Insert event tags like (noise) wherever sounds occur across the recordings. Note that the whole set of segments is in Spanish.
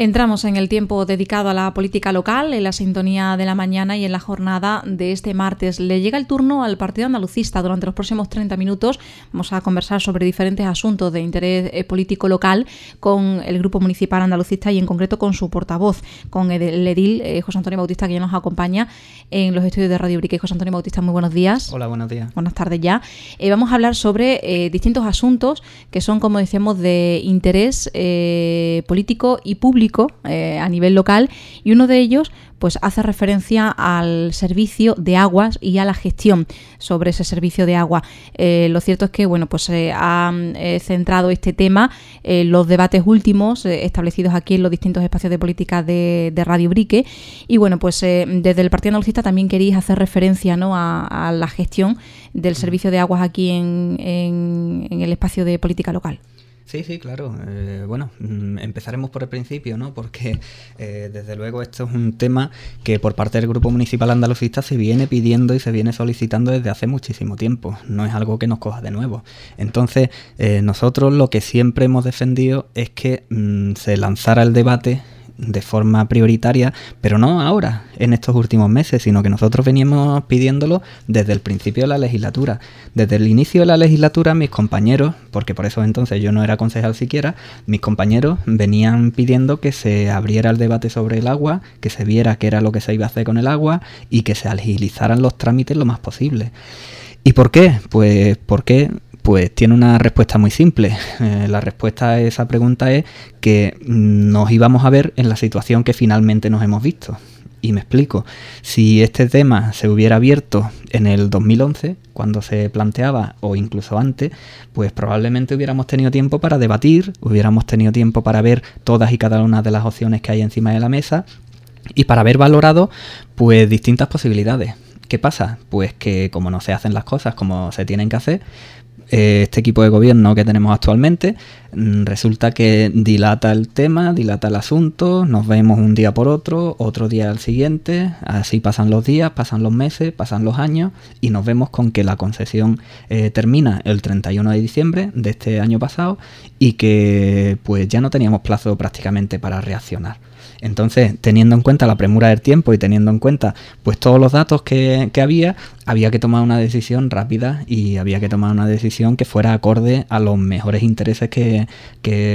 Entramos en el tiempo dedicado a la política local, en la sintonía de la mañana y en la jornada de este martes. Le llega el turno al Partido Andalucista. Durante los próximos 30 minutos vamos a conversar sobre diferentes asuntos de interés eh, político local con el Grupo Municipal Andalucista y en concreto con su portavoz, con el edil eh, José Antonio Bautista, que ya nos acompaña en los estudios de Radio Brique. José Antonio Bautista, muy buenos días. Hola, buenos días. Buenas tardes ya. Eh, vamos a hablar sobre distintos asuntos que son, como decíamos, de interés político y público eh, a nivel local y uno de ellos pues hace referencia al servicio de aguas y a la gestión sobre ese servicio de agua. Eh, lo cierto es que bueno, pues se ha eh, centrado este tema en los debates últimos establecidos aquí en los distintos espacios de política de, Radio Brique. Y bueno, pues desde el Partido Andalucista también queréis hacer referencia ¿no? a, la gestión del servicio de aguas aquí en el espacio de política local. Sí, sí, claro. Eh, bueno, mm, empezaremos por el principio, ¿no? Porque eh, desde luego esto es un tema que por parte del Grupo Municipal Andalucista se viene pidiendo y se viene solicitando desde hace muchísimo tiempo. No es algo que nos coja de nuevo. Entonces, eh, nosotros lo que siempre hemos defendido es que mm, se lanzara el debate de forma prioritaria, pero no ahora, en estos últimos meses, sino que nosotros veníamos pidiéndolo desde el principio de la legislatura. Desde el inicio de la legislatura, mis compañeros, porque por eso entonces yo no era concejal siquiera, mis compañeros venían pidiendo que se abriera el debate sobre el agua, que se viera qué era lo que se iba a hacer con el agua y que se agilizaran los trámites lo más posible. ¿Y por qué? Pues porque pues tiene una respuesta muy simple. Eh, la respuesta a esa pregunta es que nos íbamos a ver en la situación que finalmente nos hemos visto. Y me explico. Si este tema se hubiera abierto en el 2011, cuando se planteaba, o incluso antes, pues probablemente hubiéramos tenido tiempo para debatir, hubiéramos tenido tiempo para ver todas y cada una de las opciones que hay encima de la mesa y para haber valorado pues distintas posibilidades. ¿Qué pasa? Pues que como no se hacen las cosas como se tienen que hacer, eh, este equipo de gobierno que tenemos actualmente mm, resulta que dilata el tema, dilata el asunto, nos vemos un día por otro, otro día al siguiente, así pasan los días, pasan los meses, pasan los años y nos vemos con que la concesión eh, termina el 31 de diciembre de este año pasado y que pues ya no teníamos plazo prácticamente para reaccionar. Entonces, teniendo en cuenta la premura del tiempo y teniendo en cuenta pues todos los datos que, había, había que tomar una decisión rápida y había que tomar una decisión que fuera acorde a los mejores intereses que,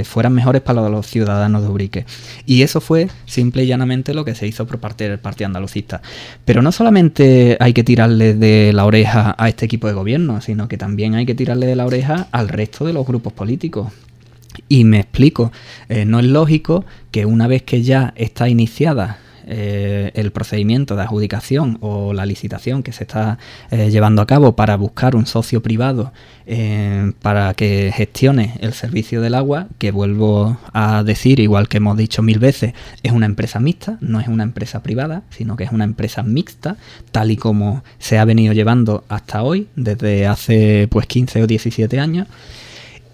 fueran mejores para los ciudadanos de Ubrique. Y eso fue simple y llanamente lo que se hizo por parte del Partido Andalucista. Pero no solamente hay que tirarle de la oreja a este equipo de gobierno, sino que también hay que tirarle de la oreja al resto de los grupos políticos. Y me explico, eh, no es lógico que una vez que ya está iniciada eh, el procedimiento de adjudicación o la licitación que se está eh, llevando a cabo para buscar un socio privado para que gestione el servicio del agua, que vuelvo a decir, igual que hemos dicho mil veces, es una empresa mixta, no es una empresa privada, sino que es una empresa mixta, tal y como se ha venido llevando hasta hoy, desde hace pues 15 o 17 años.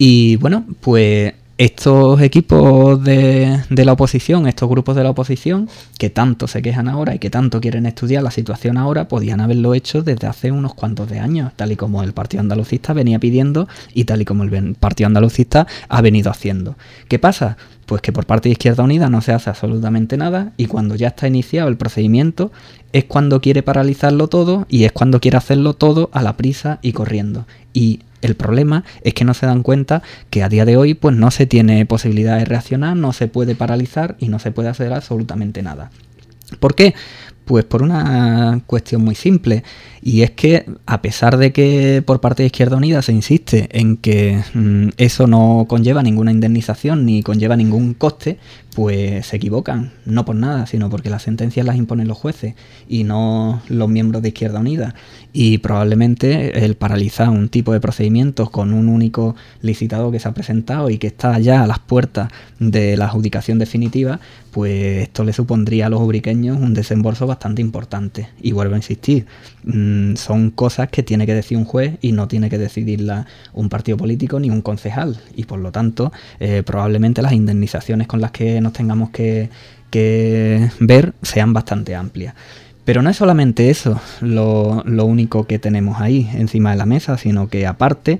Y bueno, pues estos equipos de, la oposición, estos grupos de la oposición, que tanto se quejan ahora y que tanto quieren estudiar la situación ahora, podían haberlo hecho desde hace unos cuantos de años, tal y como el Partido Andalucista venía pidiendo y tal y como el Partido Andalucista ha venido haciendo. ¿Qué pasa? Pues que por parte de Izquierda Unida no se hace absolutamente nada y cuando ya está iniciado el procedimiento es cuando quiere paralizarlo todo y es cuando quiere hacerlo todo a la prisa y corriendo. Y el problema es que no se dan cuenta que a día de hoy pues no se tiene posibilidad de reaccionar, no se puede paralizar y no se puede hacer absolutamente nada. ¿Por qué? Pues por una cuestión muy simple, y es que a pesar de que por parte de Izquierda Unida se insiste en que mm, eso no conlleva ninguna indemnización ni conlleva ningún coste, pues se equivocan, no por nada, sino porque las sentencias las imponen los jueces y no los miembros de Izquierda Unida. Y probablemente el paralizar un tipo de procedimientos con un único licitado que se ha presentado y que está ya a las puertas de la adjudicación definitiva, pues esto le supondría a los ubriqueños un desembolso bastante importante. Y vuelvo a insistir, mm, son cosas que tiene que decir un juez y no tiene que decidirla un partido político ni un concejal. Y por lo tanto, eh, probablemente las indemnizaciones con las que nos tengamos que, ver sean bastante amplias. Pero no es solamente eso lo, único que tenemos ahí encima de la mesa, sino que aparte,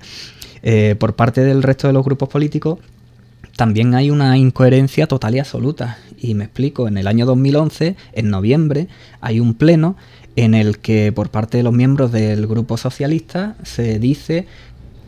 eh, por parte del resto de los grupos políticos, también hay una incoherencia total y absoluta. Y me explico, en el año 2011, en noviembre, hay un pleno en el que por parte de los miembros del grupo socialista se dice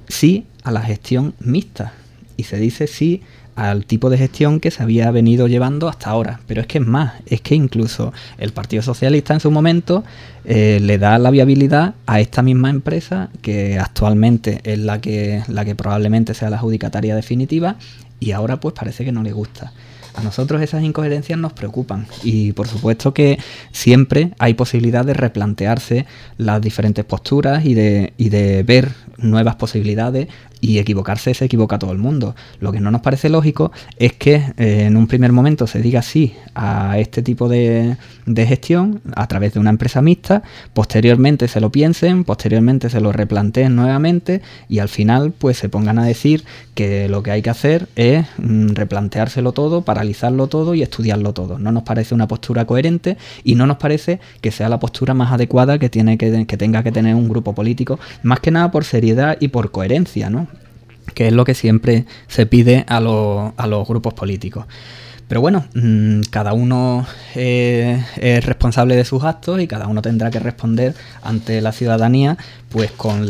sí a la gestión mixta y se dice sí al tipo de gestión que se había venido llevando hasta ahora. Pero es que es más, es que incluso el Partido Socialista en su momento eh, le da la viabilidad a esta misma empresa, que actualmente es la que, la que probablemente sea la adjudicataria definitiva, y ahora pues parece que no le gusta. A nosotros esas incoherencias nos preocupan y por supuesto que siempre hay posibilidad de replantearse las diferentes posturas y de, y de ver nuevas posibilidades y equivocarse se equivoca todo el mundo. Lo que no nos parece lógico es que eh, en un primer momento se diga sí a este tipo de, de, gestión a través de una empresa mixta, posteriormente se lo piensen, posteriormente se lo replanteen nuevamente y al final pues se pongan a decir que lo que hay que hacer es mm, replanteárselo todo, paralizarlo todo y estudiarlo todo. No nos parece una postura coherente y no nos parece que sea la postura más adecuada que, tiene que, que tenga que tener un grupo político, más que nada por seriedad y por coherencia, ¿no? Que es lo que siempre se pide a, a los grupos políticos. Pero bueno, mm, cada uno es responsable de sus actos y cada uno tendrá que responder ante la ciudadanía pues con,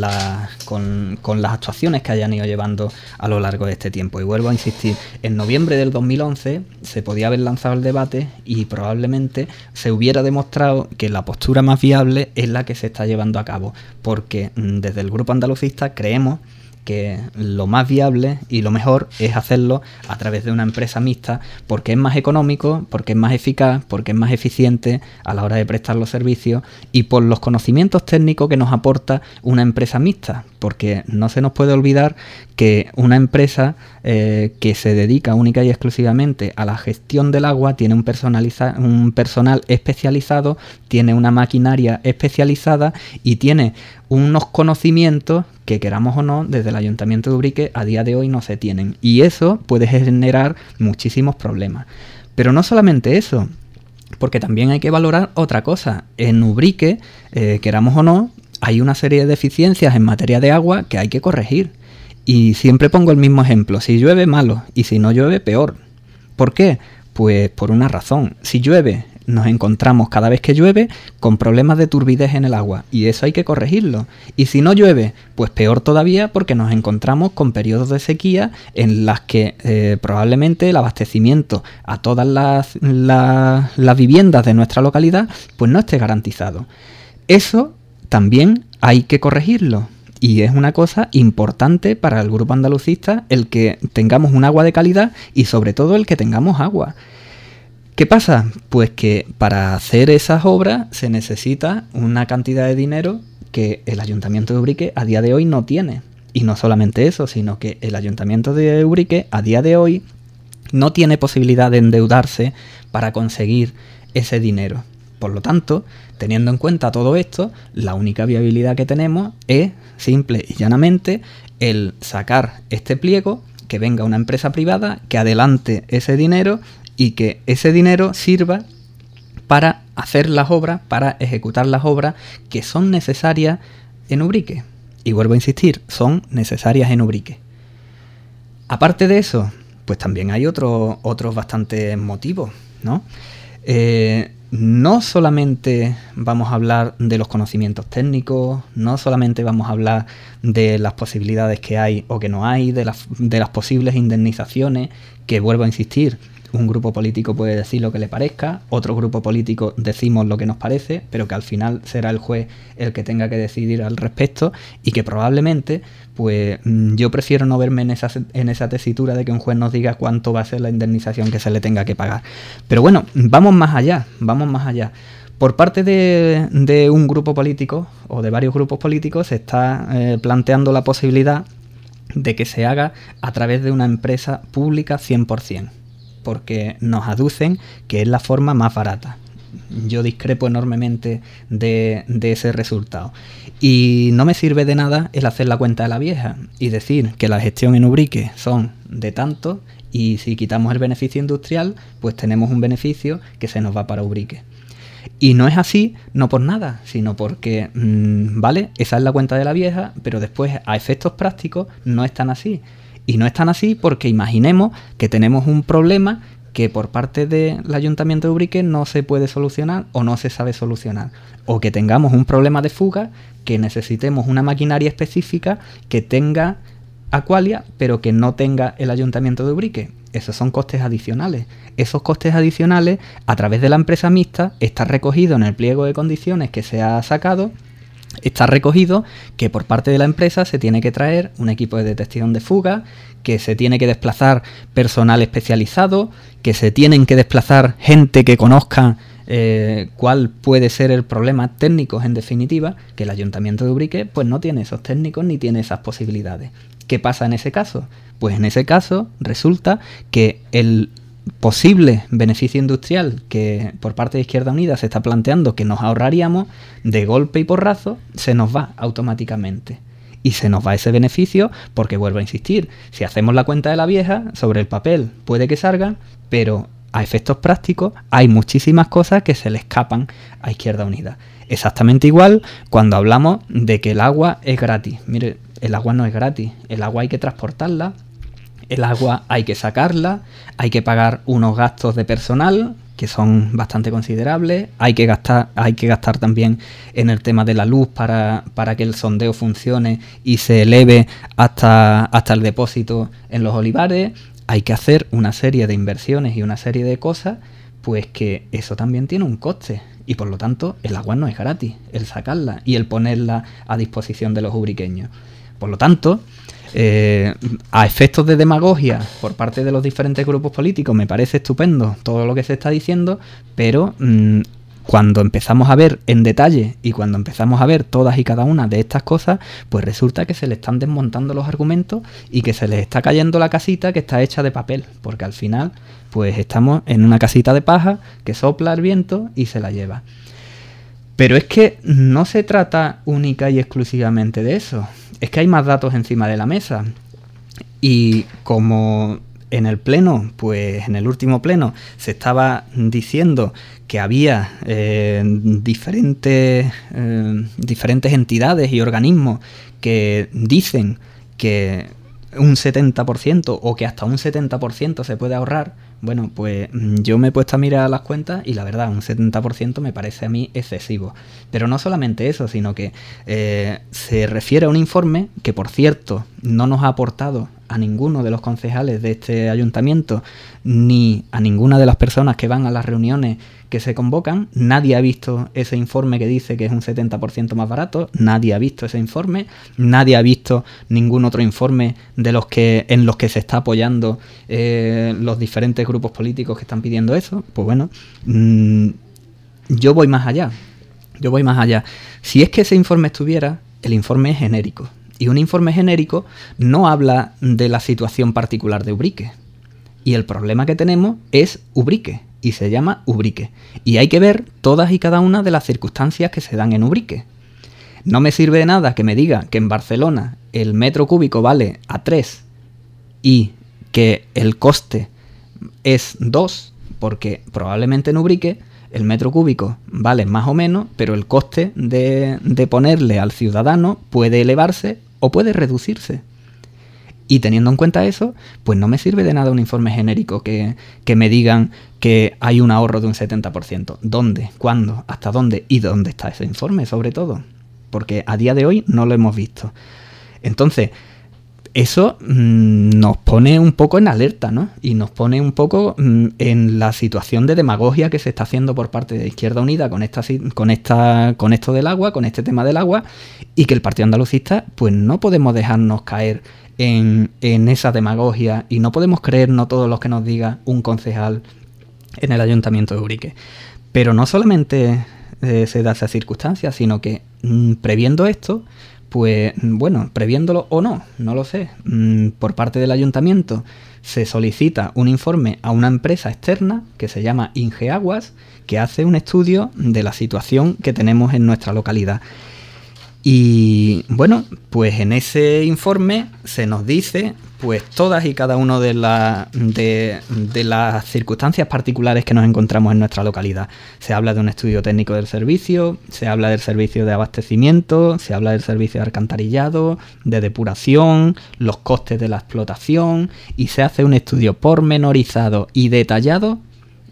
con, con, las actuaciones que hayan ido llevando a lo largo de este tiempo. Y vuelvo a insistir, en noviembre del 2011 se podía haber lanzado el debate y probablemente se hubiera demostrado que la postura más viable es la que se está llevando a cabo, porque mm, desde el grupo andalucista creemos que lo más viable y lo mejor es hacerlo a través de una empresa mixta porque es más económico, porque es más eficaz, porque es más eficiente a la hora de prestar los servicios y por los conocimientos técnicos que nos aporta una empresa mixta, porque no se nos puede olvidar que una empresa eh, que se dedica única y exclusivamente a la gestión del agua tiene un, personal especializado, tiene una maquinaria especializada y tiene unos conocimientos que queramos o no, desde el Ayuntamiento de Ubrique a día de hoy no se tienen. Y eso puede generar muchísimos problemas. Pero no solamente eso, porque también hay que valorar otra cosa. En Ubrique, eh, queramos o no, hay una serie de deficiencias en materia de agua que hay que corregir. Y siempre pongo el mismo ejemplo. Si llueve, malo. Y si no llueve, peor. ¿Por qué? Pues por una razón. Si llueve nos encontramos cada vez que llueve con problemas de turbidez en el agua y eso hay que corregirlo. Y si no llueve, pues peor todavía porque nos encontramos con periodos de sequía en las que eh, probablemente el abastecimiento a todas las, las viviendas de nuestra localidad pues no esté garantizado. Eso también hay que corregirlo. Y es una cosa importante para el grupo andalucista el que tengamos un agua de calidad y sobre todo el que tengamos agua. ¿Qué pasa? Pues que para hacer esas obras se necesita una cantidad de dinero que el Ayuntamiento de Ubrique a día de hoy no tiene. Y no solamente eso, sino que el Ayuntamiento de Ubrique a día de hoy no tiene posibilidad de endeudarse para conseguir ese dinero. Por lo tanto, teniendo en cuenta todo esto, la única viabilidad que tenemos es simple y llanamente el sacar este pliego, que venga una empresa privada, que adelante ese dinero y que ese dinero sirva para hacer las obras, para ejecutar las obras que son necesarias en Ubrique. Y vuelvo a insistir, son necesarias en Ubrique. Aparte de eso, pues también hay otros bastantes motivos, ¿no? Eh, no solamente vamos a hablar de los conocimientos técnicos, no solamente vamos a hablar de las posibilidades que hay o que no hay, de las, de las posibles indemnizaciones, que vuelvo a insistir, un grupo político puede decir lo que le parezca, otro grupo político decimos lo que nos parece, pero que al final será el juez el que tenga que decidir al respecto y que probablemente, pues mm, yo prefiero no verme en esa, en esa tesitura de que un juez nos diga cuánto va a ser la indemnización que se le tenga que pagar. Pero bueno, vamos más allá, vamos más allá. Por parte de, un grupo político o de varios grupos políticos se está eh, planteando la posibilidad de que se haga a través de una empresa pública 100% porque nos aducen que es la forma más barata. Yo discrepo enormemente de, ese resultado. Y no me sirve de nada el hacer la cuenta de la vieja y decir que la gestión en Ubrique son de tanto y si quitamos el beneficio industrial, pues tenemos un beneficio que se nos va para Ubrique. Y no es así, no por nada, sino porque, mm, vale, esa es la cuenta de la vieja, pero después a efectos prácticos no es tan así. Y no es tan así porque imaginemos que tenemos un problema que por parte del Ayuntamiento de Ubrique no se puede solucionar o no se sabe solucionar. O que tengamos un problema de fuga, que necesitemos una maquinaria específica que tenga Aqualia, pero que no tenga el Ayuntamiento de Ubrique. Esos son costes adicionales. Esos costes adicionales, a través de la empresa mixta, está recogido en el pliego de condiciones que se ha sacado está recogido que por parte de la empresa se tiene que traer un equipo de detección de fuga, que se tiene que desplazar personal especializado, que se tienen que desplazar gente que conozca eh, cuál puede ser el problema técnico en definitiva, que el ayuntamiento de Ubrique pues no tiene esos técnicos ni tiene esas posibilidades. ¿Qué pasa en ese caso? Pues en ese caso resulta que el posible beneficio industrial que por parte de Izquierda Unida se está planteando que nos ahorraríamos, de golpe y porrazo, se nos va automáticamente. Y se nos va ese beneficio porque, vuelvo a insistir, si hacemos la cuenta de la vieja, sobre el papel puede que salga, pero a efectos prácticos hay muchísimas cosas que se le escapan a Izquierda Unida. Exactamente igual cuando hablamos de que el agua es gratis. Mire, el agua no es gratis, el agua hay que transportarla, el agua hay que sacarla, hay que pagar unos gastos de personal que son bastante considerables, hay que gastar, hay que gastar también en el tema de la luz para, para que el sondeo funcione y se eleve hasta, hasta el depósito en los olivares, hay que hacer una serie de inversiones y una serie de cosas, pues que eso también tiene un coste. Y por lo tanto, el agua no es gratis, el sacarla y el ponerla a disposición de los ubriqueños. Por lo tanto, eh, a efectos de demagogia por parte de los diferentes grupos políticos me parece estupendo todo lo que se está diciendo, pero mm, cuando empezamos a ver en detalle y cuando empezamos a ver todas y cada una de estas cosas, pues resulta que se le están desmontando los argumentos y que se les está cayendo la casita que está hecha de papel, porque al final pues estamos en una casita de paja que sopla el viento y se la lleva. Pero es que no se trata única y exclusivamente de eso es que hay más datos encima de la mesa. Y como en el pleno, pues en el último pleno, se estaba diciendo que había eh, diferentes, eh, diferentes entidades y organismos que dicen que un 70% o que hasta un 70% se puede ahorrar, bueno, pues mm, yo me he puesto a mirar las cuentas y la verdad, un 70% me parece a mí excesivo. Pero no solamente eso, sino que eh, se refiere a un informe que, por cierto, no nos ha aportado a ninguno de los concejales de este ayuntamiento ni a ninguna de las personas que van a las reuniones que se convocan. Nadie ha visto ese informe que dice que es un 70% más barato, nadie ha visto ese informe, nadie ha visto ningún otro informe de los que en los que se está apoyando eh, los diferentes grupos políticos que están pidiendo eso. Pues bueno, mm, yo voy más allá. Yo voy más allá. Si es que ese informe estuviera, el informe es genérico. Y un informe genérico no habla de la situación particular de Ubrique. Y el problema que tenemos es Ubrique, y se llama Ubrique. Y hay que ver todas y cada una de las circunstancias que se dan en Ubrique. No me sirve de nada que me diga que en Barcelona el metro cúbico vale a 3 y que el coste es 2, porque probablemente en Ubrique el metro cúbico vale más o menos, pero el coste de, de ponerle al ciudadano puede elevarse o puede reducirse. Y teniendo en cuenta eso, pues no me sirve de nada un informe genérico que, me digan que hay un ahorro de un 70%. ¿Dónde? ¿Cuándo? ¿Hasta dónde? ¿Y dónde está ese informe sobre todo? Porque a día de hoy no lo hemos visto. Entonces, eso mm, nos pone un poco en alerta, ¿no? Y nos pone un poco mm, en la situación de demagogia que se está haciendo por parte de Izquierda Unida con esta, con esta, con esto del agua, con este tema del agua, y que el Partido Andalucista, pues no podemos dejarnos caer en, esa demagogia y no podemos creernos todo lo que nos diga un concejal en el ayuntamiento de Urique. Pero no solamente eh, se da esa circunstancia, sino que mm, previendo esto, pues bueno, previéndolo o no, no lo sé, mm, por parte del ayuntamiento se solicita un informe a una empresa externa que se llama Ingeaguas, que hace un estudio de la situación que tenemos en nuestra localidad. Y bueno, pues en ese informe se nos dice pues todas y cada una de, de, las circunstancias particulares que nos encontramos en nuestra localidad. Se habla de un estudio técnico del servicio, se habla del servicio de abastecimiento, se habla del servicio de alcantarillado, de depuración, los costes de la explotación y se hace un estudio pormenorizado y detallado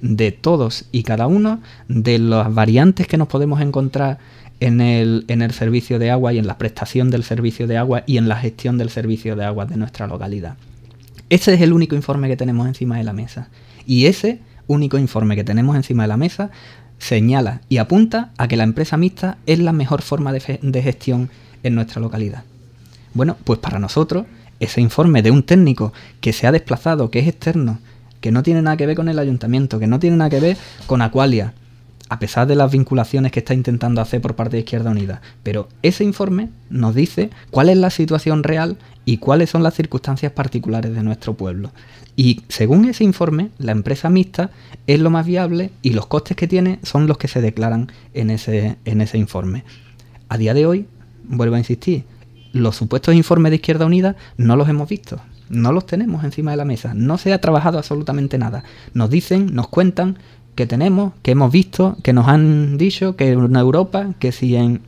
de todos y cada uno de las variantes que nos podemos encontrar en el, en el servicio de agua y en la prestación del servicio de agua y en la gestión del servicio de agua de nuestra localidad. Ese es el único informe que tenemos encima de la mesa. Y ese único informe que tenemos encima de la mesa señala y apunta a que la empresa mixta es la mejor forma de, de gestión en nuestra localidad. Bueno, pues para nosotros, ese informe de un técnico que se ha desplazado, que es externo, que no tiene nada que ver con el ayuntamiento, que no tiene nada que ver con Aqualia, a pesar de las vinculaciones que está intentando hacer por parte de Izquierda Unida. Pero ese informe nos dice cuál es la situación real y cuáles son las circunstancias particulares de nuestro pueblo. Y según ese informe, la empresa mixta es lo más viable y los costes que tiene son los que se declaran en ese, en ese informe. A día de hoy, vuelvo a insistir, los supuestos informes de Izquierda Unida no los hemos visto, no los tenemos encima de la mesa, no se ha trabajado absolutamente nada. Nos dicen, nos cuentan que tenemos, que hemos visto, que nos han dicho que en Europa, que si en...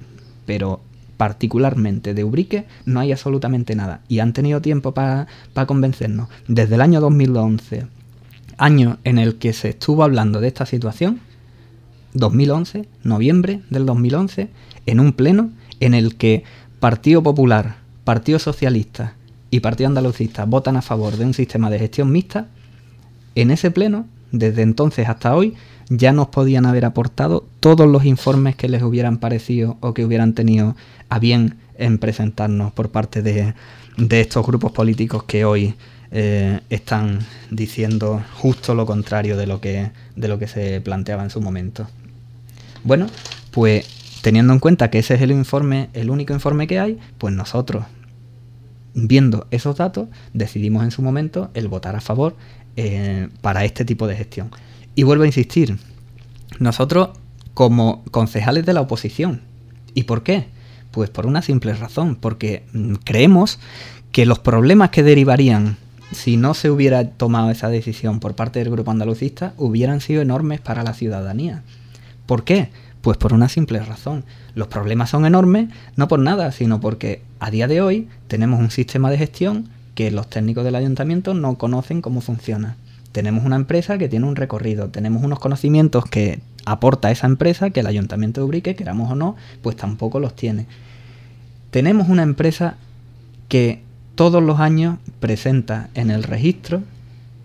Pero particularmente de Ubrique no hay absolutamente nada. Y han tenido tiempo para convencernos. Desde el año 2011, año en el que se estuvo hablando de esta situación, 2011, noviembre del 2011, en un pleno en el que Partido Popular, Partido Socialista y Partido Andalucista votan a favor de un sistema de gestión mixta, en ese pleno desde entonces hasta hoy ya nos podían haber aportado todos los informes que les hubieran parecido o que hubieran tenido a bien en presentarnos por parte de, estos grupos políticos que hoy eh, están diciendo justo lo contrario de lo, que, de lo que se planteaba en su momento. Bueno, pues teniendo en cuenta que ese es el informe, el único informe que hay, pues nosotros, viendo esos datos, decidimos en su momento el votar a favor eh, para este tipo de gestión. Y vuelvo a insistir, nosotros como concejales de la oposición, ¿y por qué? Pues por una simple razón, porque mm, creemos que los problemas que derivarían si no se hubiera tomado esa decisión por parte del grupo andalucista hubieran sido enormes para la ciudadanía. ¿Por qué? Pues por una simple razón. Los problemas son enormes no por nada, sino porque a día de hoy tenemos un sistema de gestión que los técnicos del ayuntamiento no conocen cómo funciona. Tenemos una empresa que tiene un recorrido, tenemos unos conocimientos que aporta esa empresa que el ayuntamiento de Ubrique, queramos o no, pues tampoco los tiene. Tenemos una empresa que todos los años presenta en el registro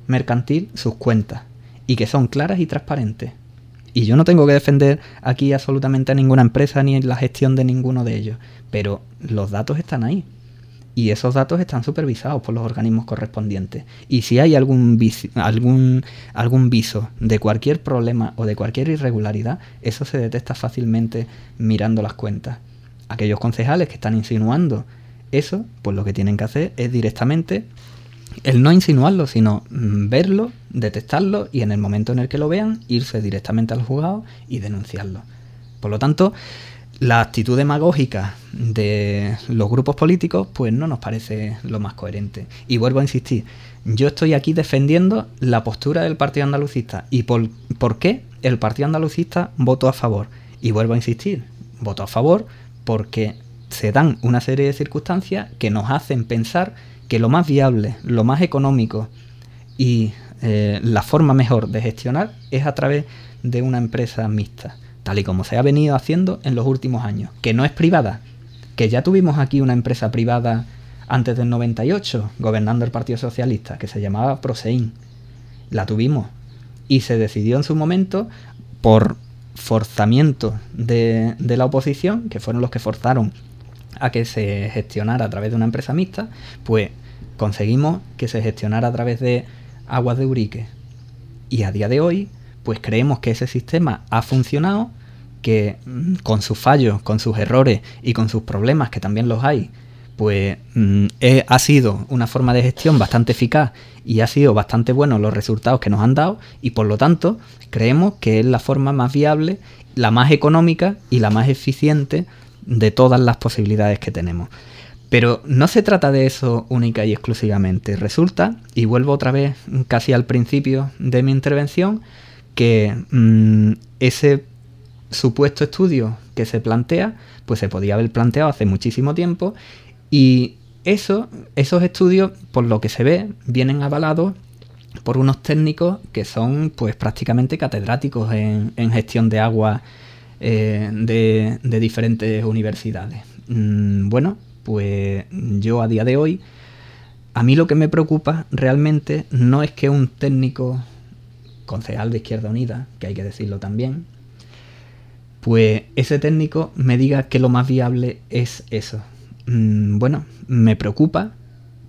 mercantil sus cuentas y que son claras y transparentes. Y yo no tengo que defender aquí absolutamente a ninguna empresa ni la gestión de ninguno de ellos, pero los datos están ahí y esos datos están supervisados por los organismos correspondientes. Y si hay algún, viso de cualquier problema o de cualquier irregularidad, eso se detecta fácilmente mirando las cuentas. Aquellos concejales que están insinuando eso, pues lo que tienen que hacer es directamente el no insinuarlo, sino mm, verlo, detectarlo y en el momento en el que lo vean, irse directamente al juzgado y denunciarlo. Por lo tanto, la actitud demagógica de los grupos políticos pues no nos parece lo más coherente. Y vuelvo a insistir, yo estoy aquí defendiendo la postura del Partido Andalucista y por, por qué el Partido Andalucista votó a favor. Y vuelvo a insistir, votó a favor porque se dan una serie de circunstancias que nos hacen pensar que lo más viable, lo más económico y eh, la forma mejor de gestionar es a través de una empresa mixta tal y como se ha venido haciendo en los últimos años, que no es privada, que ya tuvimos aquí una empresa privada antes del 98, gobernando el Partido Socialista, que se llamaba Prosein. La tuvimos y se decidió en su momento por forzamiento de, de la oposición, que fueron los que forzaron a que se gestionara a través de una empresa mixta, pues conseguimos que se gestionara a través de Aguas de Urique. Y a día de hoy, pues creemos que ese sistema ha funcionado que mm, con sus fallos, con sus errores y con sus problemas, que también los hay, pues mm, ha sido una forma de gestión bastante eficaz y ha sido bastante bueno los resultados que nos han dado y por lo tanto creemos que es la forma más viable, la más económica y la más eficiente de todas las posibilidades que tenemos. Pero no se trata de eso única y exclusivamente. Resulta, y vuelvo otra vez casi al principio de mi intervención, que mm, ese supuesto estudio que se plantea, pues se podía haber planteado hace muchísimo tiempo y eso, esos estudios, por lo que se ve, vienen avalados por unos técnicos que son pues prácticamente catedráticos en, gestión de agua eh, de, diferentes universidades. Mm, bueno, pues yo a día de hoy, a mí lo que me preocupa realmente no es que un técnico concejal de Izquierda Unida, que hay que decirlo también, pues ese técnico me diga que lo más viable es eso. Mm, bueno, me preocupa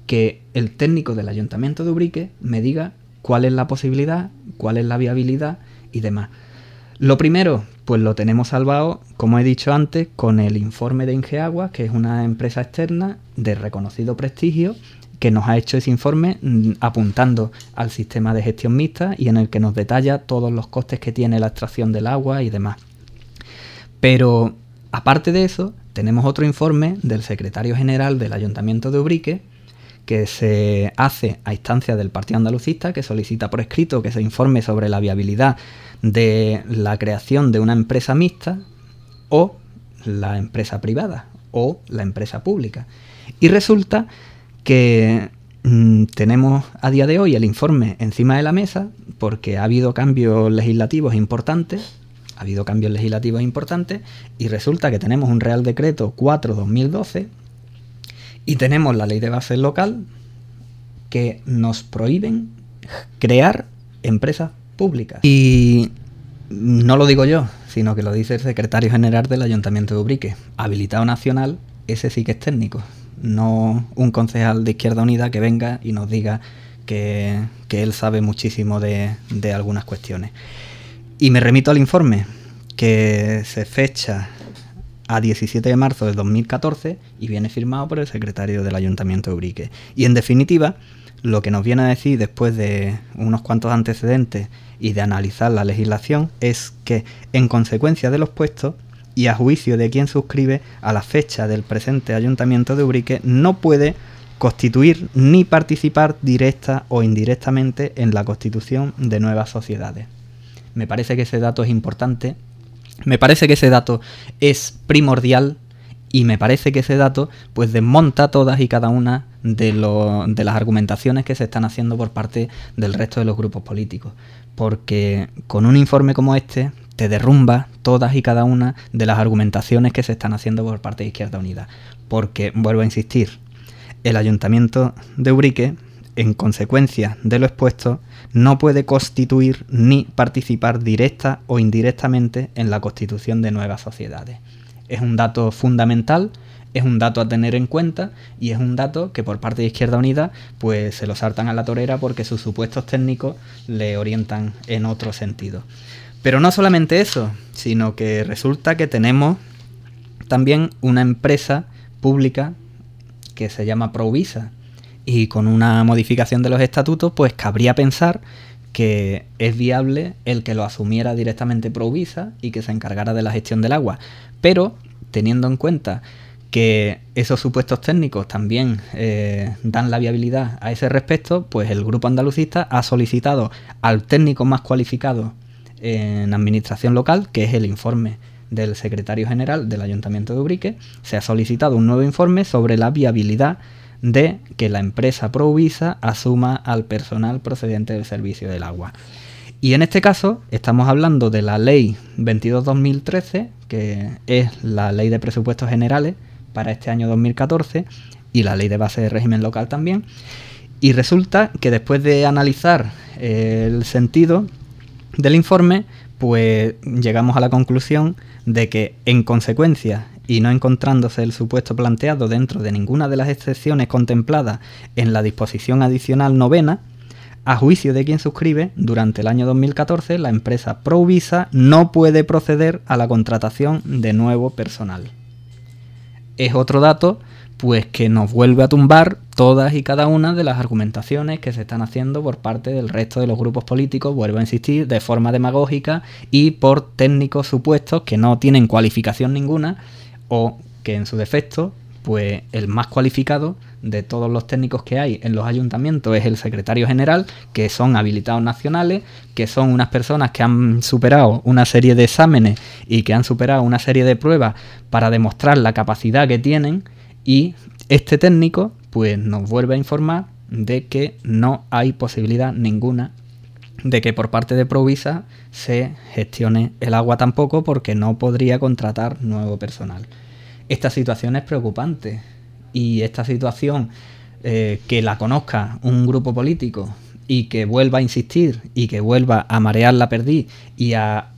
que el técnico del ayuntamiento de Ubrique me diga cuál es la posibilidad, cuál es la viabilidad y demás. Lo primero, pues lo tenemos salvado, como he dicho antes, con el informe de Ingeagua, que es una empresa externa de reconocido prestigio, que nos ha hecho ese informe mm, apuntando al sistema de gestión mixta y en el que nos detalla todos los costes que tiene la extracción del agua y demás. Pero, aparte de eso, tenemos otro informe del secretario general del Ayuntamiento de Ubrique, que se hace a instancia del Partido Andalucista, que solicita por escrito que se informe sobre la viabilidad de la creación de una empresa mixta o la empresa privada o la empresa pública. Y resulta que mm, tenemos a día de hoy el informe encima de la mesa porque ha habido cambios legislativos importantes, ha habido cambios legislativos importantes y resulta que tenemos un Real Decreto 4-2012 y tenemos la ley de base local que nos prohíben crear empresas públicas. Y no lo digo yo, sino que lo dice el secretario general del Ayuntamiento de Ubrique. Habilitado nacional, ese sí que es técnico, no un concejal de Izquierda Unida que venga y nos diga que, él sabe muchísimo de, de algunas cuestiones. Y me remito al informe que se fecha a 17 de marzo de 2014 y viene firmado por el secretario del Ayuntamiento de Ubrique. Y en definitiva, lo que nos viene a decir después de unos cuantos antecedentes y de analizar la legislación es que, en consecuencia de los puestos y a juicio de quien suscribe a la fecha del presente Ayuntamiento de Ubrique, no puede constituir ni participar directa o indirectamente en la constitución de nuevas sociedades. Me parece que ese dato es importante me parece que ese dato es primordial y me parece que ese dato pues desmonta todas y cada una de, de las argumentaciones que se están haciendo por parte del resto de los grupos políticos. Porque con un informe como este te derrumba todas y cada una de las argumentaciones que se están haciendo por parte de Izquierda Unida. Porque, vuelvo a insistir, el ayuntamiento de Ubrique, en consecuencia de lo expuesto, no puede constituir ni participar directa o indirectamente en la constitución de nuevas sociedades. Es un dato fundamental, es un dato a tener en cuenta y es un dato que por parte de Izquierda Unida pues se lo saltan a la torera porque sus supuestos técnicos le orientan en otro sentido. Pero no solamente eso, sino que resulta que tenemos también una empresa pública que se llama Provisa y con una modificación de los estatutos, pues cabría pensar que es viable el que lo asumiera directamente Provisa y que se encargara de la gestión del agua. Pero teniendo en cuenta que esos supuestos técnicos también eh, dan la viabilidad a ese respecto, pues el grupo andalucista ha solicitado al técnico más cualificado en administración local, que es el informe del secretario general del Ayuntamiento de Ubrique, se ha solicitado un nuevo informe sobre la viabilidad de que la empresa Provisa asuma al personal procedente del servicio del agua. Y en este caso estamos hablando de la ley 22-2013, que es la ley de presupuestos generales para este año 2014, y la ley de base de régimen local también. Y resulta que después de analizar el sentido del informe, pues llegamos a la conclusión de que en consecuencia y no encontrándose el supuesto planteado dentro de ninguna de las excepciones contempladas en la disposición adicional novena, a juicio de quien suscribe, durante el año 2014 la empresa Provisa no puede proceder a la contratación de nuevo personal. Es otro dato, pues que nos vuelve a tumbar todas y cada una de las argumentaciones que se están haciendo por parte del resto de los grupos políticos, vuelvo a insistir, de forma demagógica y por técnicos supuestos que no tienen cualificación ninguna o que en su defecto, pues el más cualificado de todos los técnicos que hay en los ayuntamientos es el secretario general, que son habilitados nacionales, que son unas personas que han superado una serie de exámenes y que han superado una serie de pruebas para demostrar la capacidad que tienen y este técnico pues nos vuelve a informar de que no hay posibilidad ninguna de que por parte de Provisa se gestione el agua tampoco porque no podría contratar nuevo personal. Esta situación es preocupante y esta situación eh, que la conozca un grupo político y que vuelva a insistir y que vuelva a marear la perdiz y a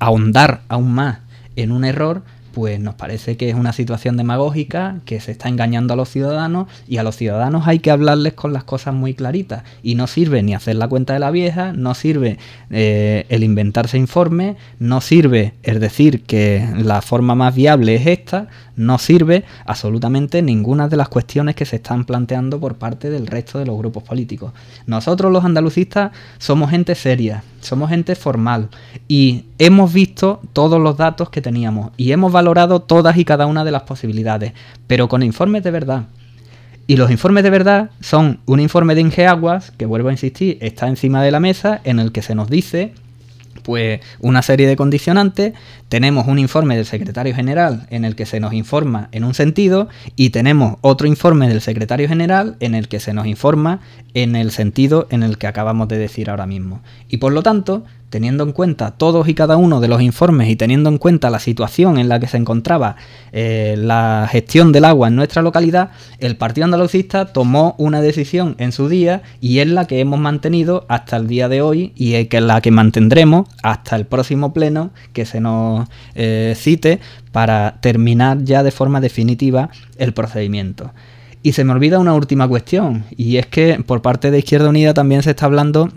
ahondar aún más en un error, pues nos parece que es una situación demagógica, que se está engañando a los ciudadanos y a los ciudadanos hay que hablarles con las cosas muy claritas. Y no sirve ni hacer la cuenta de la vieja, no sirve eh, el inventarse informes, no sirve el decir que la forma más viable es esta, no sirve absolutamente ninguna de las cuestiones que se están planteando por parte del resto de los grupos políticos. Nosotros los andalucistas somos gente seria, somos gente formal y hemos visto todos los datos que teníamos y hemos valorado todas y cada una de las posibilidades, pero con informes de verdad. Y los informes de verdad son un informe de Ingeaguas, que vuelvo a insistir, está encima de la mesa, en el que se nos dice pues una serie de condicionantes, tenemos un informe del secretario general en el que se nos informa en un sentido y tenemos otro informe del secretario general en el que se nos informa en el sentido en el que acabamos de decir ahora mismo. Y por lo tanto, teniendo en cuenta todos y cada uno de los informes y teniendo en cuenta la situación en la que se encontraba eh, la gestión del agua en nuestra localidad, el Partido Andalucista tomó una decisión en su día y es la que hemos mantenido hasta el día de hoy y es la que mantendremos hasta el próximo pleno que se nos eh, cite para terminar ya de forma definitiva el procedimiento. Y se me olvida una última cuestión, y es que por parte de Izquierda Unida también se está hablando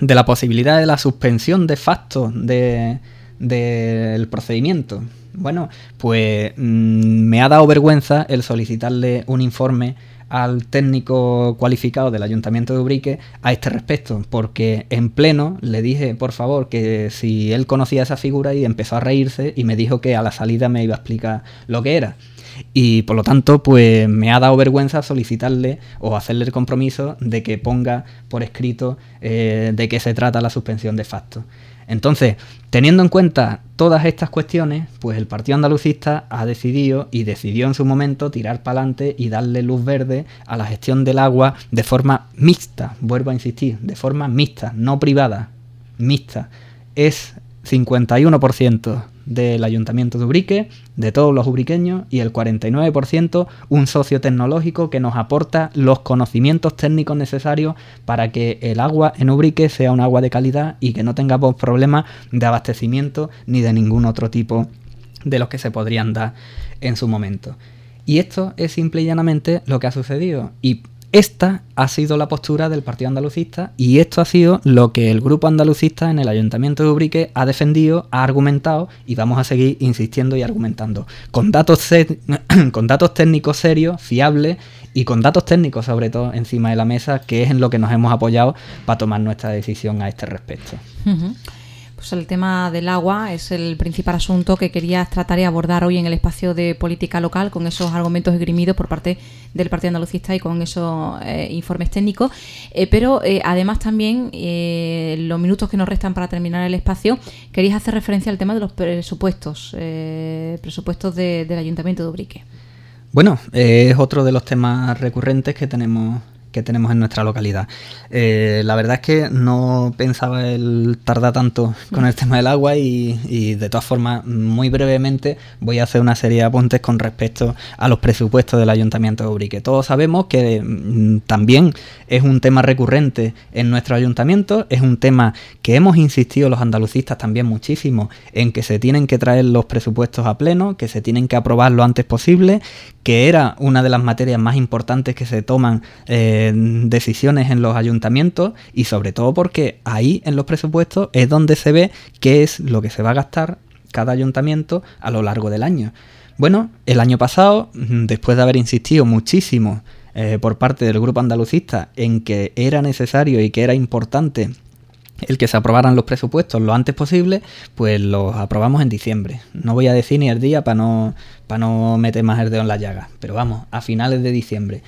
de la posibilidad de la suspensión de facto del procedimiento. Bueno, pues mm, me ha dado vergüenza el solicitarle un informe al técnico cualificado del Ayuntamiento de Ubrique a este respecto, porque en pleno le dije, por favor, que si él conocía esa figura y empezó a reírse y me dijo que a la salida me iba a explicar lo que era y por lo tanto pues me ha dado vergüenza solicitarle o hacerle el compromiso de que ponga por escrito eh, de qué se trata la suspensión de facto. Entonces, teniendo en cuenta todas estas cuestiones, pues el Partido Andalucista ha decidido y decidió en su momento tirar para adelante y darle luz verde a la gestión del agua de forma mixta, vuelvo a insistir, de forma mixta, no privada, mixta. Es 51% del Ayuntamiento de Ubrique, de todos los ubriqueños, y el 49% un socio tecnológico que nos aporta los conocimientos técnicos necesarios para que el agua en Ubrique sea un agua de calidad y que no tengamos problemas de abastecimiento ni de ningún otro tipo de los que se podrían dar en su momento. Y esto es simple y llanamente lo que ha sucedido. Y esta ha sido la postura del Partido Andalucista y esto ha sido lo que el grupo andalucista en el Ayuntamiento de Ubrique ha defendido, ha argumentado y vamos a seguir insistiendo y argumentando. Con datos, (clears throat) con datos técnicos serios, fiables y con datos técnicos sobre todo encima de la mesa, que es en lo que nos hemos apoyado para tomar nuestra decisión a este respecto. Pues el tema del agua es el principal asunto que quería tratar y abordar hoy en el espacio de política local con esos argumentos esgrimidos por parte del Partido Andalucista y con esos eh, informes técnicos. Eh, pero eh, además también, los minutos que nos restan para terminar el espacio, querías hacer referencia al tema de los presupuestos, presupuestos del Ayuntamiento de Ubrique. Bueno, es otro de los temas recurrentes que tenemos que tenemos en nuestra localidad. Eh, la verdad es que no pensaba el tardar tanto con el tema del agua y, de todas formas, muy brevemente voy a hacer una serie de apuntes con respecto a los presupuestos del Ayuntamiento de Ubrique. Todos sabemos que mm, también es un tema recurrente en nuestro ayuntamiento, es un tema que hemos insistido los andalucistas también muchísimo en que se tienen que traer los presupuestos a pleno, que se tienen que aprobar lo antes posible, que era una de las materias más importantes que se toman eh, decisiones en los ayuntamientos y sobre todo porque ahí en los presupuestos es donde se ve qué es lo que se va a gastar cada ayuntamiento a lo largo del año. Bueno, el año pasado, después de haber insistido muchísimo eh, por parte del grupo andalucista en que era necesario y que era importante el que se aprobaran los presupuestos lo antes posible, pues los aprobamos en diciembre. No voy a decir ni el día para no, para no meter más el dedo en la llaga, pero vamos, a finales de diciembre.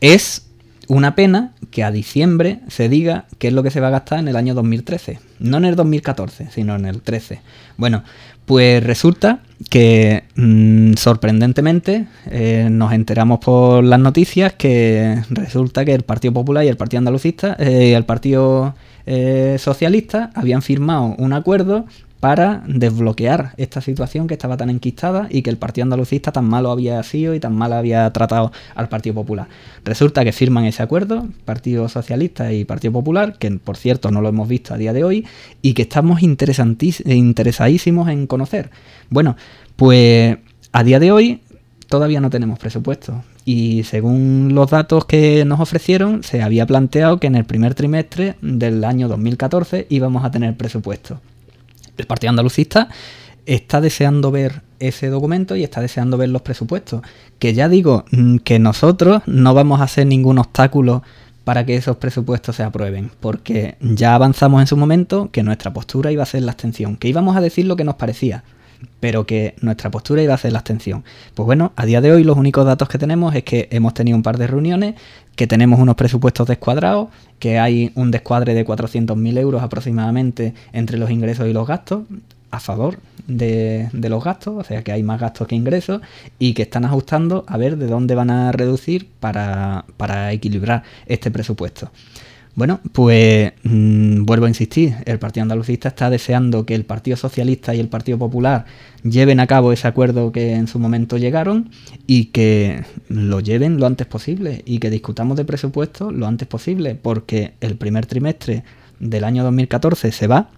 Es una pena que a diciembre se diga qué es lo que se va a gastar en el año 2013. No en el 2014, sino en el 13. Bueno, pues resulta que mm, sorprendentemente eh, nos enteramos por las noticias que resulta que el Partido Popular y el Partido Andalucista, eh, el Partido eh, Socialista habían firmado un acuerdo para desbloquear esta situación que estaba tan enquistada y que el Partido Andalucista tan malo había sido y tan mal había tratado al Partido Popular. Resulta que firman ese acuerdo, Partido Socialista y Partido Popular, que por cierto no lo hemos visto a día de hoy y que estamos interesadísimos en conocer. Bueno, pues a día de hoy todavía no tenemos presupuesto. Y según los datos que nos ofrecieron, se había planteado que en el primer trimestre del año 2014 íbamos a tener presupuesto el Partido Andalucista está deseando ver ese documento y está deseando ver los presupuestos. Que ya digo mm, que nosotros no vamos a hacer ningún obstáculo para que esos presupuestos se aprueben, porque ya avanzamos en su momento que nuestra postura iba a ser la abstención, que íbamos a decir lo que nos parecía, pero que nuestra postura iba a ser la abstención. Pues bueno, a día de hoy los únicos datos que tenemos es que hemos tenido un par de reuniones, que tenemos unos presupuestos descuadrados, que hay un descuadre de 400.000 euros aproximadamente entre los ingresos y los gastos a favor de, los gastos, o sea que hay más gastos que ingresos y que están ajustando a ver de dónde van a reducir para, para equilibrar este presupuesto. Bueno, pues mm, vuelvo a insistir, el Partido Andalucista está deseando que el Partido Socialista y el Partido Popular lleven a cabo ese acuerdo que en su momento llegaron y que lo lleven lo antes posible y que discutamos de presupuesto lo antes posible, porque el primer trimestre del año 2014 se va.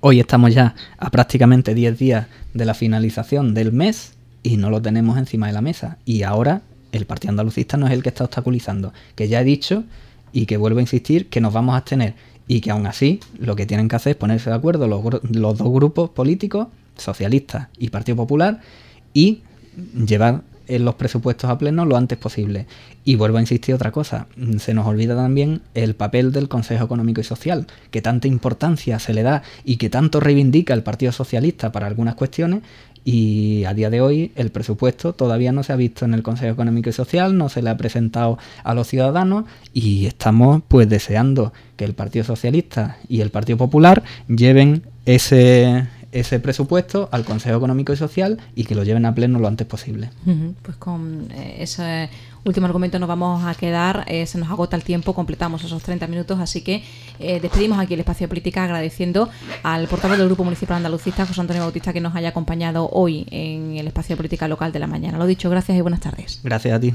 Hoy estamos ya a prácticamente 10 días de la finalización del mes y no lo tenemos encima de la mesa. Y ahora el Partido Andalucista no es el que está obstaculizando, que ya he dicho y que vuelvo a insistir que nos vamos a abstener y que aún así lo que tienen que hacer es ponerse de acuerdo los, los dos grupos políticos, socialistas y Partido Popular, y llevar los presupuestos a pleno lo antes posible. Y vuelvo a insistir otra cosa, se nos olvida también el papel del Consejo Económico y Social, que tanta importancia se le da y que tanto reivindica el Partido Socialista para algunas cuestiones, y a día de hoy el presupuesto todavía no se ha visto en el Consejo Económico y Social, no se le ha presentado a los ciudadanos y estamos pues deseando que el Partido Socialista y el Partido Popular lleven ese, ese presupuesto al Consejo Económico y Social y que lo lleven a pleno lo antes posible. Pues con eh, ese último argumento nos vamos a quedar, eh, se nos agota el tiempo, completamos esos 30 minutos, así que eh, despedimos aquí el espacio de política agradeciendo al portavoz del Grupo Municipal Andalucista, José Antonio Bautista, que nos haya acompañado hoy en el espacio de política local de la mañana. Lo dicho, gracias y buenas tardes. Gracias a ti.